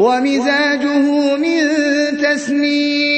ومزاجه من تسنيم